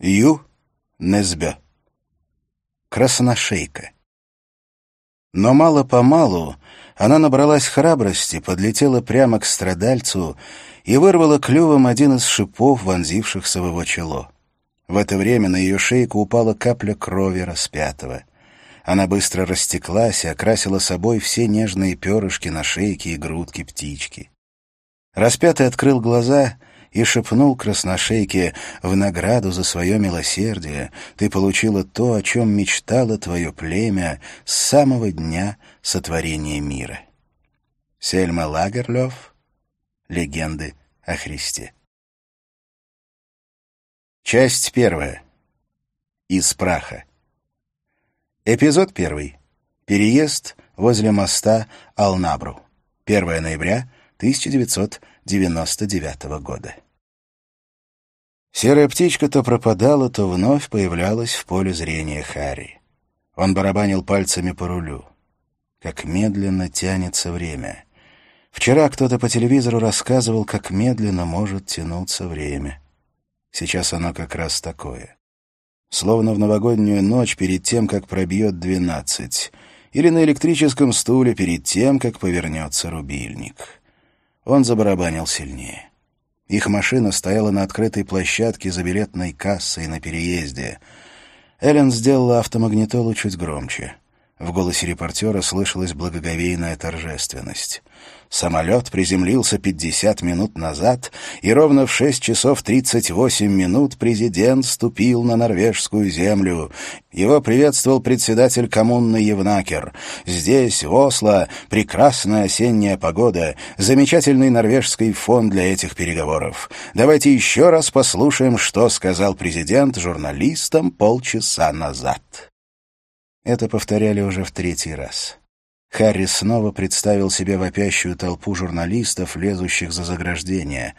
Ю. Незбе. Красношейка. Но мало-помалу она набралась храбрости, подлетела прямо к страдальцу и вырвала клювом один из шипов, вонзившихся в его чело. В это время на ее шейку упала капля крови распятого. Она быстро растеклась и окрасила собой все нежные перышки на шейке и грудке птички. Распятый открыл глаза и шепнул красношейке «В награду за свое милосердие ты получила то, о чем мечтало твое племя с самого дня сотворения мира». Сельма Лагерлёв «Легенды о Христе». Часть первая. Из праха. Эпизод первый. Переезд возле моста Алнабру. 1 ноября 1999 года. Серая птичка то пропадала, то вновь появлялась в поле зрения Харри. Он барабанил пальцами по рулю. Как медленно тянется время. Вчера кто-то по телевизору рассказывал, как медленно может тянуться время. Сейчас оно как раз такое. Словно в новогоднюю ночь перед тем, как пробьет двенадцать. Или на электрическом стуле перед тем, как повернется рубильник. Он забарабанил сильнее. Их машина стояла на открытой площадке за билетной кассой на переезде. Эллен сделала автомагнитолу чуть громче. В голосе репортера слышалась благоговейная торжественность. Самолет приземлился 50 минут назад, и ровно в 6 часов 38 минут президент ступил на норвежскую землю. Его приветствовал председатель коммуны Евнакер. Здесь, в Осло, прекрасная осенняя погода, замечательный норвежский фон для этих переговоров. Давайте еще раз послушаем, что сказал президент журналистам полчаса назад. Это повторяли уже в третий раз. Харри снова представил себе вопящую толпу журналистов, лезущих за заграждение,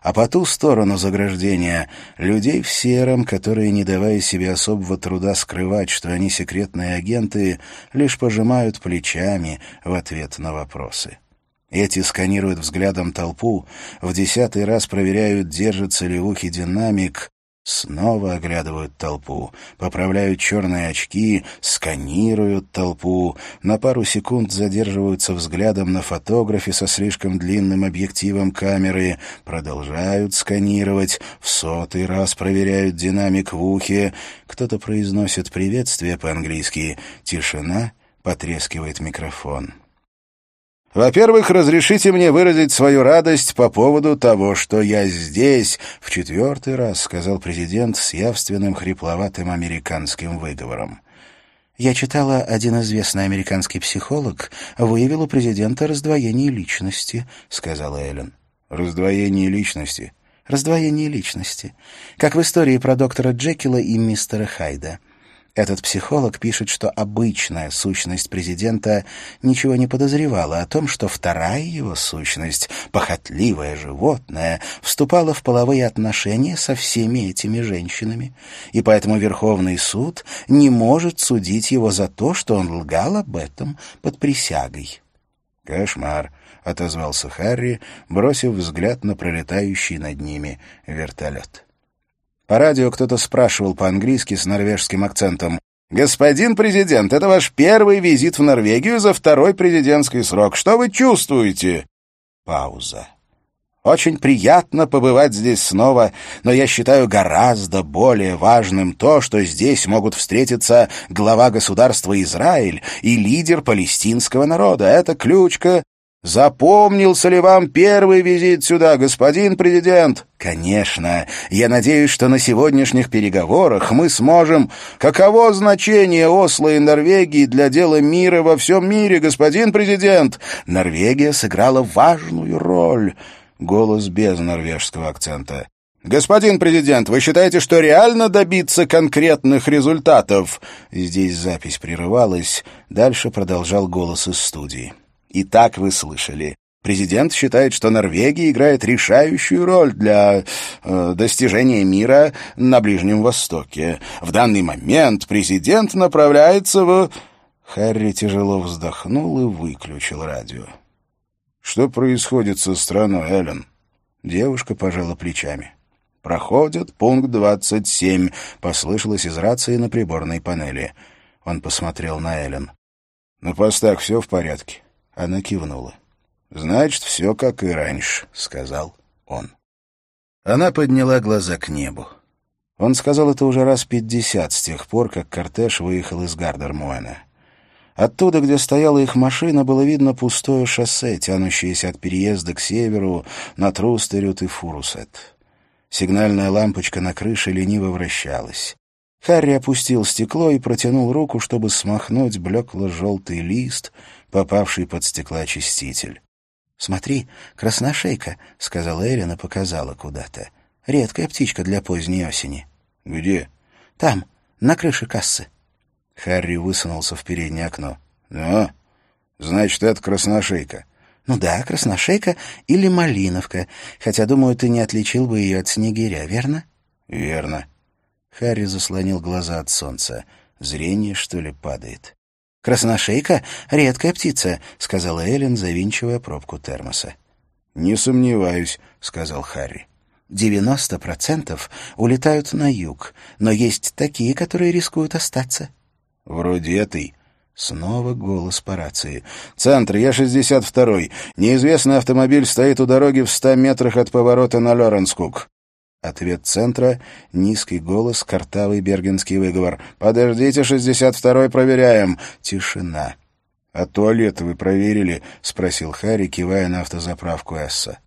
а по ту сторону заграждения — людей в сером, которые, не давая себе особого труда скрывать, что они секретные агенты, лишь пожимают плечами в ответ на вопросы. Эти сканируют взглядом толпу, в десятый раз проверяют, держится ли в ухе динамик, Снова оглядывают толпу, поправляют черные очки, сканируют толпу, на пару секунд задерживаются взглядом на фотографе со слишком длинным объективом камеры, продолжают сканировать, в сотый раз проверяют динамик в ухе, кто-то произносит приветствие по-английски, тишина, потрескивает микрофон. Во-первых, разрешите мне выразить свою радость по поводу того, что я здесь, в четвертый раз, сказал президент с явственным хрипловатым американским выговором. Я читала, один известный американский психолог выявил у президента раздвоение личности, сказала Эллен. Раздвоение личности. Раздвоение личности. Как в истории про доктора Джекила и мистера Хайда. Этот психолог пишет, что обычная сущность президента ничего не подозревала о том, что вторая его сущность, похотливое животное, вступала в половые отношения со всеми этими женщинами, и поэтому Верховный суд не может судить его за то, что он лгал об этом под присягой. «Кошмар», — отозвался Харри, бросив взгляд на пролетающий над ними вертолет. По радио кто-то спрашивал по-английски с норвежским акцентом. «Господин президент, это ваш первый визит в Норвегию за второй президентский срок. Что вы чувствуете?» Пауза. Очень приятно побывать здесь снова, но я считаю гораздо более важным то, что здесь могут встретиться глава государства Израиль и лидер палестинского народа. Это ключка Запомнился ли вам первый визит сюда, господин президент? Конечно. Я надеюсь, что на сегодняшних переговорах мы сможем... Каково значение Осло и Норвегии для дела мира во всем мире, господин президент? Норвегия сыграла важную роль. Голос без норвежского акцента. «Господин президент, вы считаете, что реально добиться конкретных результатов?» Здесь запись прерывалась, дальше продолжал голос из студии. И так вы слышали. Президент считает, что Норвегия играет решающую роль для э, достижения мира на Ближнем Востоке. В данный момент президент направляется в... Харри тяжело вздохнул и выключил радио. «Что происходит со страной, Эллен?» Девушка пожала плечами. «Проходит пункт двадцать семь», — послышалось из рации на приборной панели. Он посмотрел на Эллен. «На постах все в порядке?» Она кивнула. «Значит, все как и раньше», — сказал он. Она подняла глаза к небу. Он сказал это уже раз пятьдесят с тех пор, как кортеж выехал из Гардермуэна. Оттуда, где стояла их машина, было видно пустое шоссе, тянущееся от переезда к северу на Трустерют и Фурусет. Сигнальная лампочка на крыше лениво вращалась. Харри опустил стекло и протянул руку, чтобы смахнуть блекло-желтый лист, попавший под стеклоочиститель. «Смотри, красношейка», — сказала Эллен и показала куда-то. «Редкая птичка для поздней осени». «Где?» «Там, на крыше кассы». Харри высунулся в переднее окно. «Ну, значит, это красношейка». «Ну да, красношейка или малиновка, хотя, думаю, ты не отличил бы ее от снегиря, верно?» «Верно». Харри заслонил глаза от солнца. Зрение, что ли, падает. «Красношейка — редкая птица», — сказала Эллен, завинчивая пробку термоса. «Не сомневаюсь», — сказал Харри. «Девяносто процентов улетают на юг, но есть такие, которые рискуют остаться». «Вроде этой». Снова голос по рации. «Центр, я 62-й. Неизвестный автомобиль стоит у дороги в ста метрах от поворота на Лоренскук». Ответ центра — низкий голос, картавый бергенский выговор. «Подождите, 62-й проверяем». Тишина. «А туалеты вы проверили?» — спросил Харри, кивая на автозаправку Эсса.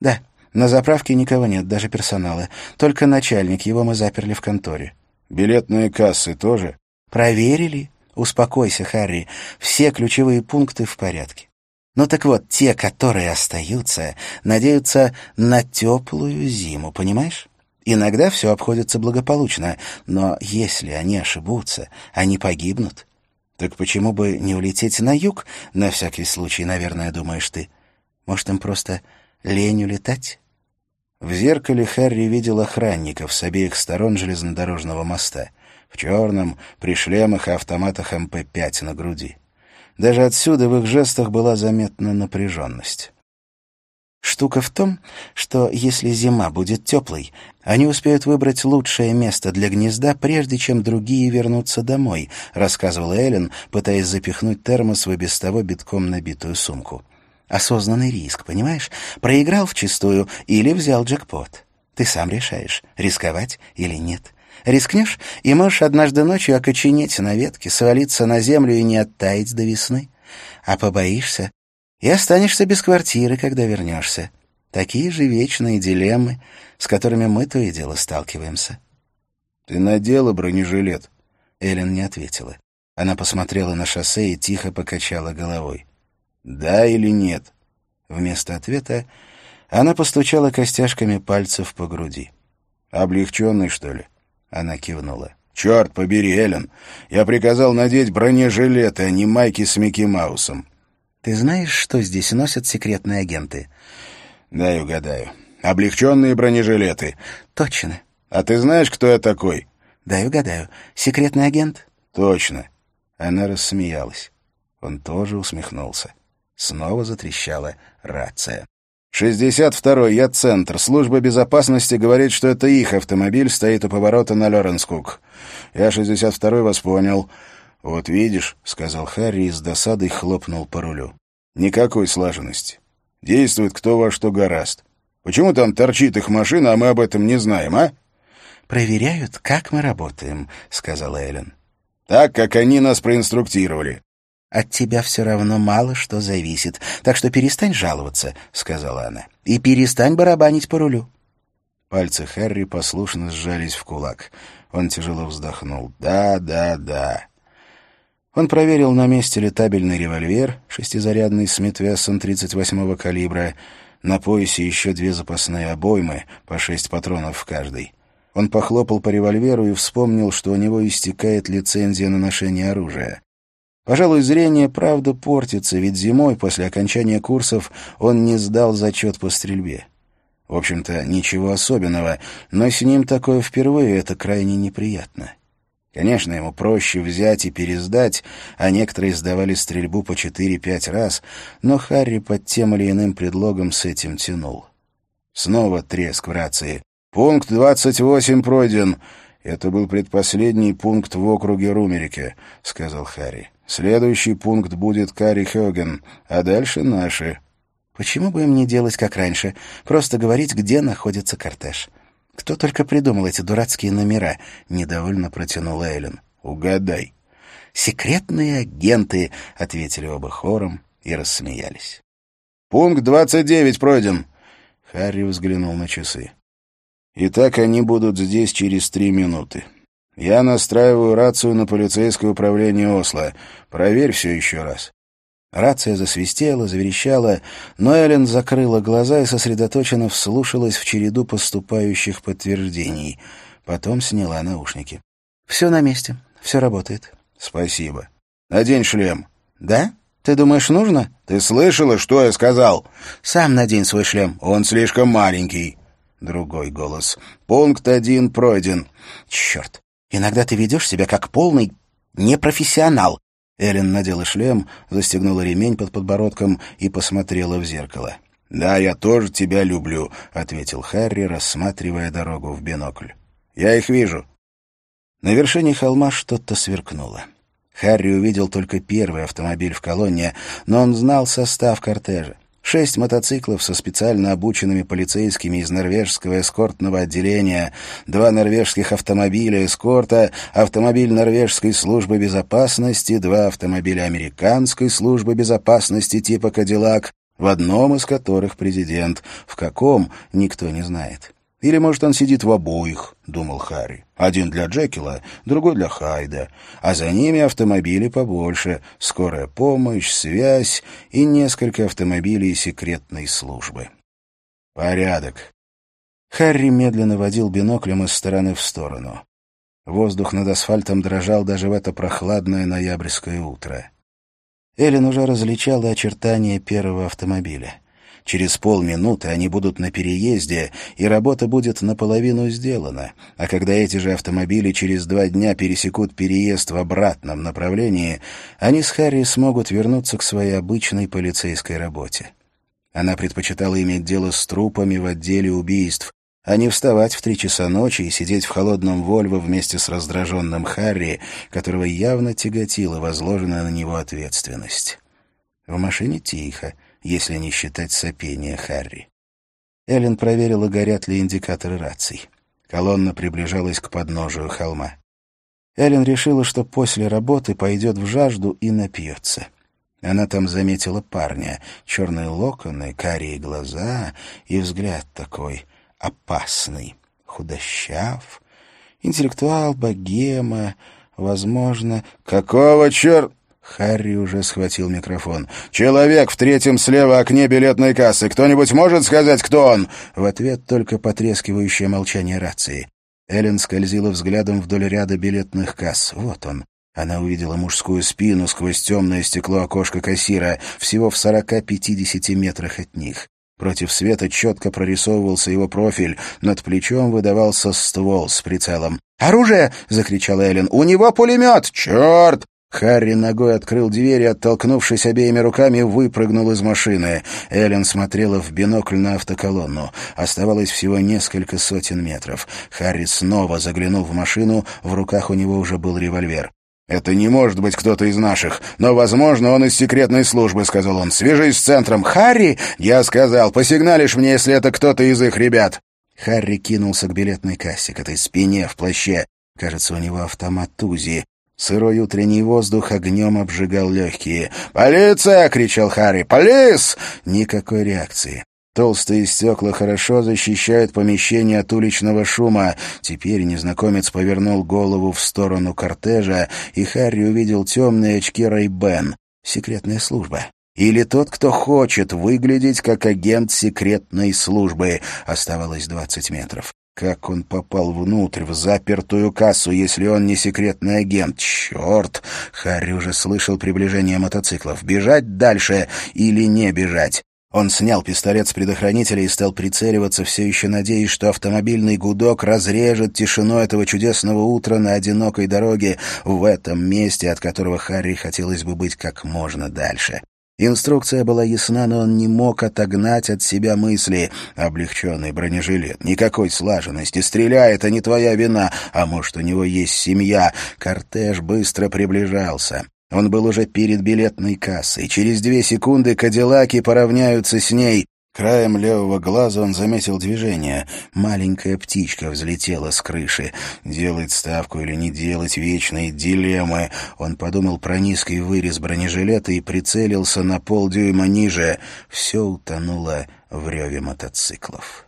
«Да, на заправке никого нет, даже персонала. Только начальник, его мы заперли в конторе». «Билетные кассы тоже?» «Проверили. Успокойся, Харри. Все ключевые пункты в порядке. Ну так вот, те, которые остаются, надеются на теплую зиму, понимаешь? Иногда все обходится благополучно, но если они ошибутся, они погибнут. Так почему бы не улететь на юг, на всякий случай, наверное, думаешь ты? Может, им просто лень улетать? В зеркале Харри видел охранников с обеих сторон железнодорожного моста — в черном, при шлемах и автоматах МП-5 на груди. Даже отсюда в их жестах была заметна напряженность. Штука в том, что если зима будет теплой, они успеют выбрать лучшее место для гнезда, прежде чем другие вернутся домой, рассказывала Эллен, пытаясь запихнуть термос в без того битком набитую сумку. Осознанный риск, понимаешь? Проиграл вчистую или взял джекпот. Ты сам решаешь, рисковать или нет. Рискнешь, и можешь однажды ночью окоченеть на ветке, свалиться на землю и не оттаять до весны. А побоишься, и останешься без квартиры, когда вернешься. Такие же вечные дилеммы, с которыми мы то и дело сталкиваемся. — Ты надела бронежилет? Эллен не ответила. Она посмотрела на шоссе и тихо покачала головой. «Да или нет?» Вместо ответа она постучала костяшками пальцев по груди. «Облегченный, что ли?» Она кивнула. «Черт побери, Эллен! Я приказал надеть бронежилеты, а не майки с Микки Маусом». «Ты знаешь, что здесь носят секретные агенты?» «Дай угадаю. Облегченные бронежилеты». «Точно». «А ты знаешь, кто я такой?» «Дай угадаю. Секретный агент?» «Точно». Она рассмеялась. Он тоже усмехнулся. Снова затрещала рация. «Шестьдесят второй, я центр. Служба безопасности говорит, что это их автомобиль стоит у поворота на Лоренскук. Я шестьдесят второй вас понял». «Вот видишь», — сказал Харри и с досадой хлопнул по рулю. «Никакой слаженности. Действует кто во что гораст. Почему там торчит их машина, а мы об этом не знаем, а?» «Проверяют, как мы работаем», — сказала Эллен. «Так, как они нас проинструктировали. От тебя все равно мало что зависит, так что перестань жаловаться», — сказала она. «И перестань барабанить по рулю». Пальцы Харри послушно сжались в кулак. Он тяжело вздохнул. «Да, да, да». Он проверил на месте летабельный револьвер, шестизарядный Смит Вессон 38-го калибра, на поясе еще две запасные обоймы, по шесть патронов в каждой. Он похлопал по револьверу и вспомнил, что у него истекает лицензия на ношение оружия. Пожалуй, зрение правда портится, ведь зимой, после окончания курсов, он не сдал зачет по стрельбе. В общем-то, ничего особенного, но с ним такое впервые, это крайне неприятно. Конечно, ему проще взять и пересдать, а некоторые сдавали стрельбу по четыре-пять раз, но Харри под тем или иным предлогом с этим тянул. Снова треск в рации. «Пункт 28 пройден. Это был предпоследний пункт в округе Румерике», — сказал Харри. «Следующий пункт будет Карри Хёген, а дальше наши». «Почему бы им не делать, как раньше? Просто говорить, где находится кортеж?» «Кто только придумал эти дурацкие номера?» — недовольно протянул Эйлен. «Угадай». «Секретные агенты», — ответили оба хором и рассмеялись. «Пункт двадцать девять пройден». Харри взглянул на часы. «Итак, они будут здесь через три минуты. Я настраиваю рацию на полицейское управление Осло. Проверь все еще раз». Рация засвистела, заверещала, но Эллен закрыла глаза и сосредоточенно вслушалась в череду поступающих подтверждений. Потом сняла наушники. «Все на месте. Все работает». «Спасибо. Надень шлем». «Да? Ты думаешь, нужно?» «Ты слышала, что я сказал?» «Сам надень свой шлем». «Он слишком маленький». Другой голос. «Пункт один пройден». «Черт. Иногда ты ведешь себя как полный непрофессионал. Эллен надела шлем, застегнула ремень под подбородком и посмотрела в зеркало. «Да, я тоже тебя люблю», — ответил Харри, рассматривая дорогу в бинокль. «Я их вижу». На вершине холма что-то сверкнуло. Харри увидел только первый автомобиль в колонне, но он знал состав кортежа. Шесть мотоциклов со специально обученными полицейскими из норвежского эскортного отделения, два норвежских автомобиля эскорта, автомобиль норвежской службы безопасности, два автомобиля американской службы безопасности типа «Кадиллак», в одном из которых президент, в каком — никто не знает. Или, может, он сидит в обоих, — думал Харри. Один для Джекила, другой для Хайда. А за ними автомобили побольше, скорая помощь, связь и несколько автомобилей секретной службы. Порядок. Харри медленно водил биноклем из стороны в сторону. Воздух над асфальтом дрожал даже в это прохладное ноябрьское утро. Эллен уже различала очертания первого автомобиля. Через полминуты они будут на переезде, и работа будет наполовину сделана. А когда эти же автомобили через два дня пересекут переезд в обратном направлении, они с Харри смогут вернуться к своей обычной полицейской работе. Она предпочитала иметь дело с трупами в отделе убийств, а не вставать в три часа ночи и сидеть в холодном Вольво вместе с раздраженным Харри, которого явно тяготила возложенная на него ответственность. В машине тихо если не считать сопения Харри. Эллен проверила, горят ли индикаторы раций. Колонна приближалась к подножию холма. Эллен решила, что после работы пойдет в жажду и напьется. Она там заметила парня, черные локоны, карие глаза и взгляд такой опасный, худощав, интеллектуал, богема, возможно... «Какого черт...» Харри уже схватил микрофон. «Человек в третьем слева окне билетной кассы. Кто-нибудь может сказать, кто он?» В ответ только потрескивающее молчание рации. Эллен скользила взглядом вдоль ряда билетных касс. Вот он. Она увидела мужскую спину сквозь темное стекло окошка кассира, всего в сорока-пятидесяти метрах от них. Против света четко прорисовывался его профиль, над плечом выдавался ствол с прицелом. «Оружие!» — закричал Эллен. «У него пулемет! Черт!» Харри ногой открыл дверь и, оттолкнувшись обеими руками, выпрыгнул из машины. Эллен смотрела в бинокль на автоколонну. Оставалось всего несколько сотен метров. Харри снова заглянул в машину, в руках у него уже был револьвер. «Это не может быть кто-то из наших, но, возможно, он из секретной службы», — сказал он. «Свяжись с центром». «Харри!» — я сказал. «Посигналишь мне, если это кто-то из их ребят». Харри кинулся к билетной кассе, к этой спине в плаще. Кажется, у него автомат Тузи. Сырой утренний воздух огнем обжигал легкие. «Полиция!» — кричал Харри. «Полис!» Никакой реакции. Толстые стекла хорошо защищают помещение от уличного шума. Теперь незнакомец повернул голову в сторону кортежа, и Харри увидел темные очки Рэй-Бен. Секретная служба. Или тот, кто хочет выглядеть как агент секретной службы. Оставалось двадцать метров. Как он попал внутрь, в запертую кассу, если он не секретный агент? Черт! Харри уже слышал приближение мотоциклов. Бежать дальше или не бежать? Он снял пистолет с предохранителя и стал прицеливаться, все еще надеясь, что автомобильный гудок разрежет тишину этого чудесного утра на одинокой дороге в этом месте, от которого Харри хотелось бы быть как можно дальше. Инструкция была ясна, но он не мог отогнать от себя мысли. Облегченный бронежилет, никакой слаженности, стреляй, это не твоя вина, а может, у него есть семья. Кортеж быстро приближался. Он был уже перед билетной кассой. Через две секунды кадиллаки поравняются с ней. Краем левого глаза он заметил движение. Маленькая птичка взлетела с крыши. Делать ставку или не делать — вечные дилеммы. Он подумал про низкий вырез бронежилета и прицелился на полдюйма ниже. Все утонуло в реве мотоциклов.